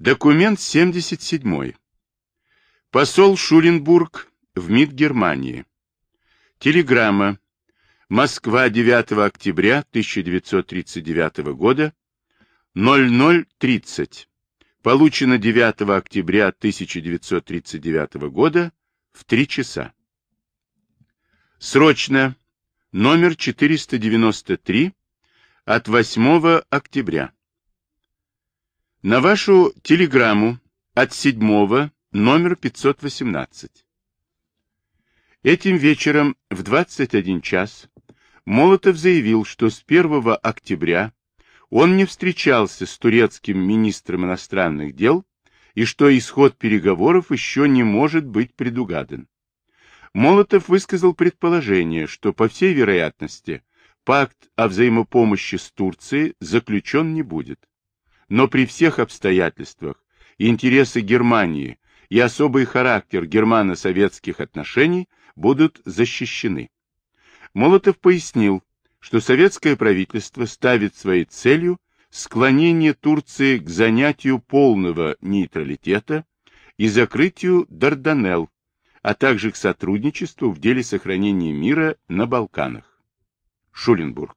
Документ 77. Посол Шуленбург в МИД Германии. Телеграмма. Москва, 9 октября 1939 года, 00.30. Получено 9 октября 1939 года в 3 часа. Срочно. Номер 493 от 8 октября. На вашу телеграмму от 7 номер 518. Этим вечером в 21 час Молотов заявил, что с 1 октября он не встречался с турецким министром иностранных дел и что исход переговоров еще не может быть предугадан. Молотов высказал предположение, что, по всей вероятности, пакт о взаимопомощи с Турцией заключен не будет но при всех обстоятельствах интересы Германии и особый характер германо-советских отношений будут защищены. Молотов пояснил, что советское правительство ставит своей целью склонение Турции к занятию полного нейтралитета и закрытию Дарданелл, а также к сотрудничеству в деле сохранения мира на Балканах. Шуленбург.